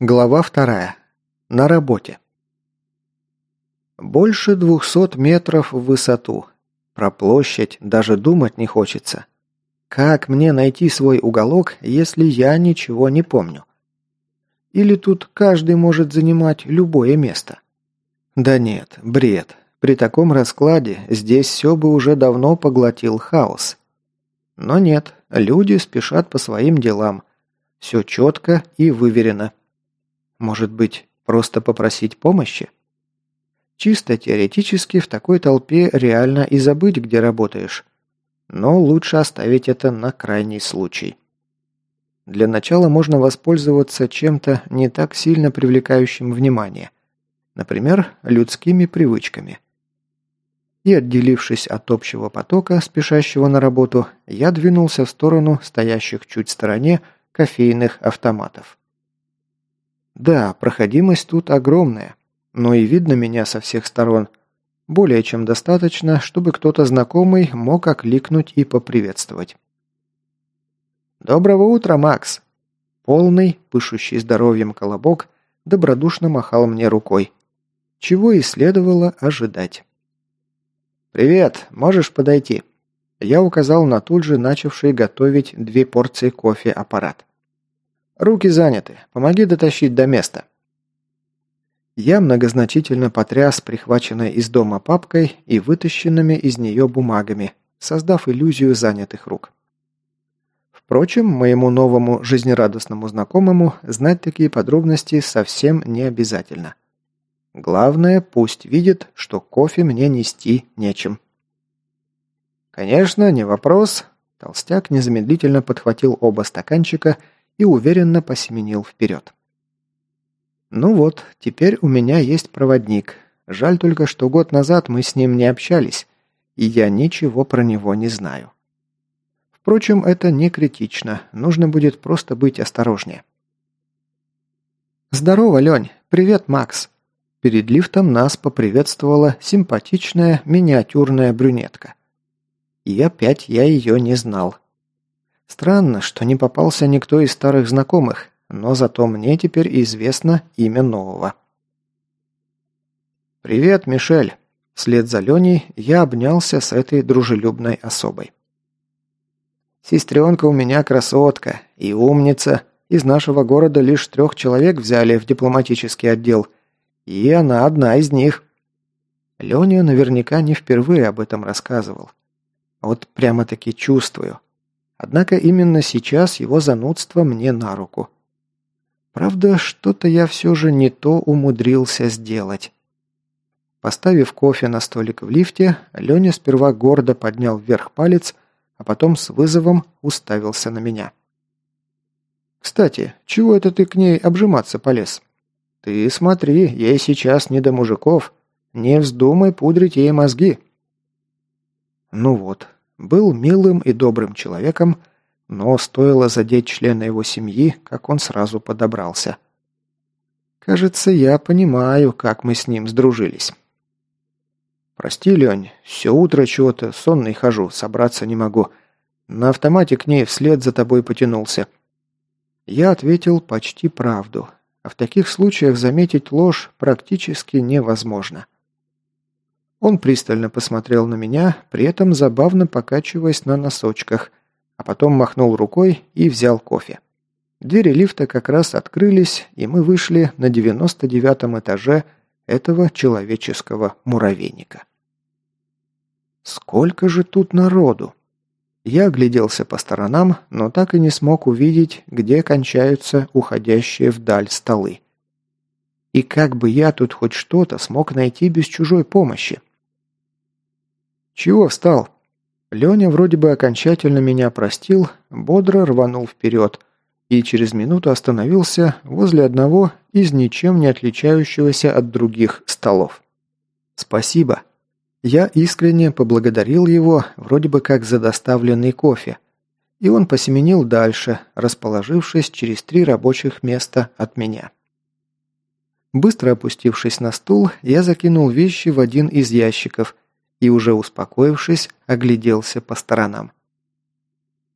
Глава вторая. На работе. Больше двухсот метров в высоту. Про площадь даже думать не хочется. Как мне найти свой уголок, если я ничего не помню? Или тут каждый может занимать любое место? Да нет, бред. При таком раскладе здесь все бы уже давно поглотил хаос. Но нет, люди спешат по своим делам. Все четко и выверено. Может быть, просто попросить помощи? Чисто теоретически в такой толпе реально и забыть, где работаешь. Но лучше оставить это на крайний случай. Для начала можно воспользоваться чем-то не так сильно привлекающим внимание. Например, людскими привычками. И отделившись от общего потока, спешащего на работу, я двинулся в сторону стоящих чуть в стороне кофейных автоматов. Да, проходимость тут огромная, но и видно меня со всех сторон. Более чем достаточно, чтобы кто-то знакомый мог окликнуть и поприветствовать. «Доброго утра, Макс!» Полный, пышущий здоровьем колобок, добродушно махал мне рукой. Чего и следовало ожидать. «Привет, можешь подойти?» Я указал на тут же начавший готовить две порции кофе аппарат. «Руки заняты. Помоги дотащить до места». Я многозначительно потряс прихваченной из дома папкой и вытащенными из нее бумагами, создав иллюзию занятых рук. Впрочем, моему новому жизнерадостному знакомому знать такие подробности совсем не обязательно. Главное, пусть видит, что кофе мне нести нечем. «Конечно, не вопрос». Толстяк незамедлительно подхватил оба стаканчика и уверенно посеменил вперед. «Ну вот, теперь у меня есть проводник. Жаль только, что год назад мы с ним не общались, и я ничего про него не знаю. Впрочем, это не критично, нужно будет просто быть осторожнее». «Здорово, Лень! Привет, Макс!» Перед лифтом нас поприветствовала симпатичная миниатюрная брюнетка. И опять я ее не знал. Странно, что не попался никто из старых знакомых, но зато мне теперь известно имя нового. «Привет, Мишель!» Вслед за Леней я обнялся с этой дружелюбной особой. «Сестренка у меня красотка и умница. Из нашего города лишь трех человек взяли в дипломатический отдел, и она одна из них». Леня наверняка не впервые об этом рассказывал. Вот прямо-таки чувствую. Однако именно сейчас его занудство мне на руку. Правда, что-то я все же не то умудрился сделать. Поставив кофе на столик в лифте, Леня сперва гордо поднял вверх палец, а потом с вызовом уставился на меня. «Кстати, чего это ты к ней обжиматься полез? Ты смотри, ей сейчас не до мужиков. Не вздумай пудрить ей мозги». Ну вот, был милым и добрым человеком, но стоило задеть члена его семьи, как он сразу подобрался. Кажется, я понимаю, как мы с ним сдружились. «Прости, Лень, все утро чего-то сонный хожу, собраться не могу. На автомате к ней вслед за тобой потянулся». Я ответил почти правду, а в таких случаях заметить ложь практически невозможно. Он пристально посмотрел на меня, при этом забавно покачиваясь на носочках, а потом махнул рукой и взял кофе. Двери лифта как раз открылись, и мы вышли на 99 этаже этого человеческого муравейника. Сколько же тут народу? Я огляделся по сторонам, но так и не смог увидеть, где кончаются уходящие вдаль столы. И как бы я тут хоть что-то смог найти без чужой помощи? «Чего встал?» Леня вроде бы окончательно меня простил, бодро рванул вперед и через минуту остановился возле одного из ничем не отличающегося от других столов. «Спасибо». Я искренне поблагодарил его, вроде бы как за доставленный кофе, и он посеменил дальше, расположившись через три рабочих места от меня. Быстро опустившись на стул, я закинул вещи в один из ящиков – и, уже успокоившись, огляделся по сторонам.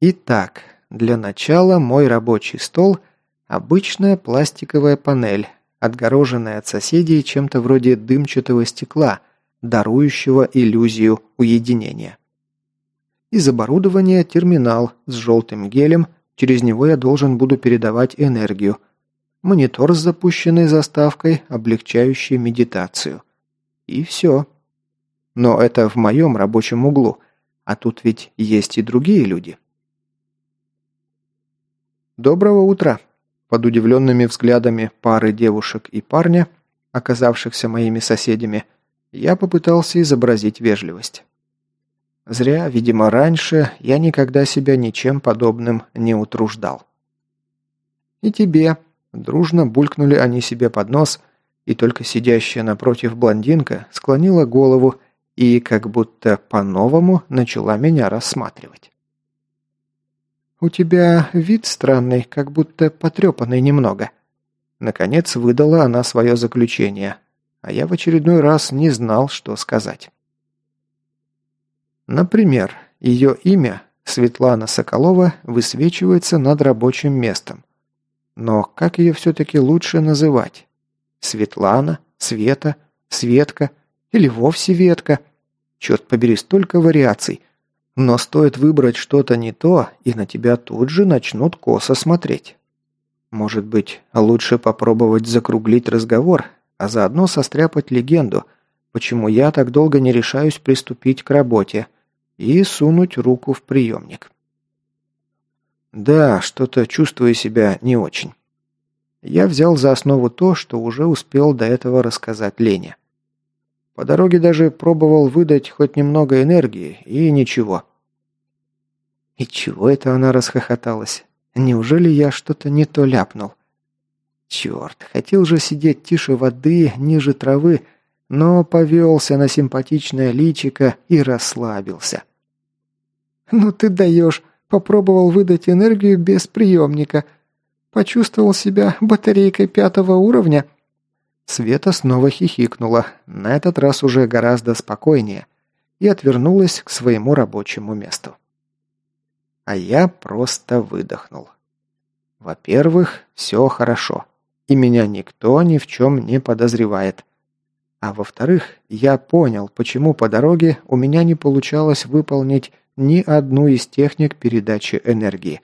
Итак, для начала мой рабочий стол Обычная пластиковая панель, отгороженная от соседей чем-то вроде дымчатого стекла, дарующего иллюзию уединения. Из оборудования терминал с желтым гелем, через него я должен буду передавать энергию. Монитор с запущенной заставкой, облегчающий медитацию. И все. Но это в моем рабочем углу, а тут ведь есть и другие люди. «Доброго утра!» Под удивленными взглядами пары девушек и парня, оказавшихся моими соседями, я попытался изобразить вежливость. Зря, видимо, раньше я никогда себя ничем подобным не утруждал. «И тебе», – дружно булькнули они себе под нос, и только сидящая напротив блондинка склонила голову и как будто по-новому начала меня рассматривать. «У тебя вид странный, как будто потрепанный немного». Наконец выдала она свое заключение, а я в очередной раз не знал, что сказать. Например, ее имя, Светлана Соколова, высвечивается над рабочим местом. Но как ее все-таки лучше называть? Светлана? Света? Светка? Или вовсе Ветка? Черт побери, столько вариаций – но стоит выбрать что-то не то, и на тебя тут же начнут косо смотреть. Может быть, лучше попробовать закруглить разговор, а заодно состряпать легенду, почему я так долго не решаюсь приступить к работе, и сунуть руку в приемник. Да, что-то чувствую себя не очень. Я взял за основу то, что уже успел до этого рассказать Лене. По дороге даже пробовал выдать хоть немного энергии, и ничего. И чего это она расхохоталась? Неужели я что-то не то ляпнул? Черт, хотел же сидеть тише воды, ниже травы, но повелся на симпатичное личико и расслабился. «Ну ты даешь!» Попробовал выдать энергию без приемника. Почувствовал себя батарейкой пятого уровня Света снова хихикнула, на этот раз уже гораздо спокойнее, и отвернулась к своему рабочему месту. А я просто выдохнул. Во-первых, все хорошо, и меня никто ни в чем не подозревает. А во-вторых, я понял, почему по дороге у меня не получалось выполнить ни одну из техник передачи энергии.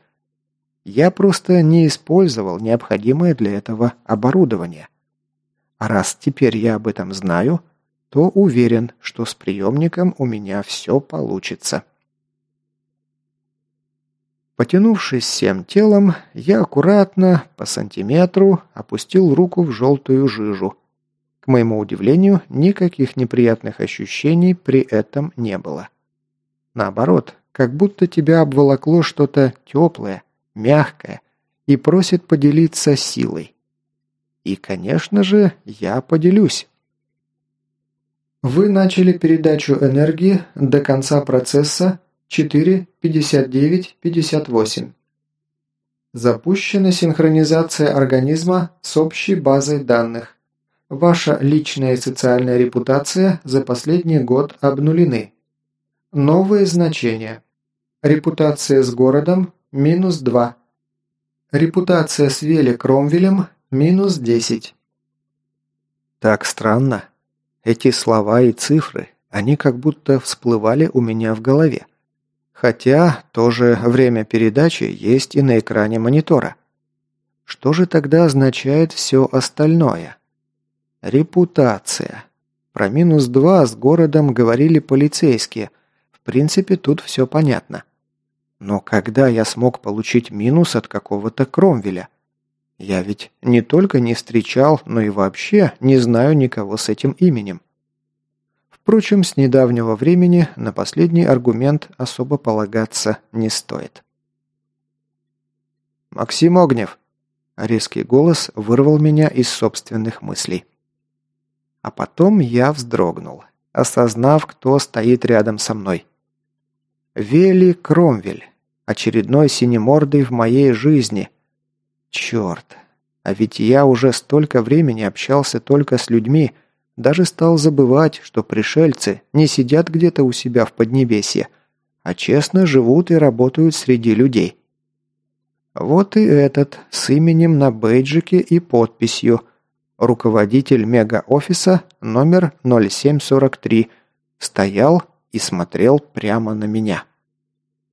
Я просто не использовал необходимое для этого оборудование. А раз теперь я об этом знаю, то уверен, что с приемником у меня все получится. Потянувшись всем телом, я аккуратно, по сантиметру, опустил руку в желтую жижу. К моему удивлению, никаких неприятных ощущений при этом не было. Наоборот, как будто тебя обволокло что-то теплое, мягкое и просит поделиться силой. И, конечно же, я поделюсь. Вы начали передачу энергии до конца процесса 4.59.58. Запущена синхронизация организма с общей базой данных. Ваша личная и социальная репутация за последний год обнулены. Новые значения. Репутация с городом – минус 2. Репутация с Вели Кромвелем Минус десять. Так странно. Эти слова и цифры, они как будто всплывали у меня в голове. Хотя тоже время передачи есть и на экране монитора. Что же тогда означает все остальное? Репутация. Про минус два с городом говорили полицейские. В принципе, тут все понятно. Но когда я смог получить минус от какого-то Кромвеля – я ведь не только не встречал, но и вообще не знаю никого с этим именем. Впрочем, с недавнего времени на последний аргумент особо полагаться не стоит. «Максим Огнев!» Резкий голос вырвал меня из собственных мыслей. А потом я вздрогнул, осознав, кто стоит рядом со мной. Вели Кромвель, очередной синемордый в моей жизни – Черт. А ведь я уже столько времени общался только с людьми, даже стал забывать, что пришельцы не сидят где-то у себя в Поднебесье, а честно живут и работают среди людей. Вот и этот, с именем на бейджике и подписью. Руководитель мега-офиса номер 0743 стоял и смотрел прямо на меня.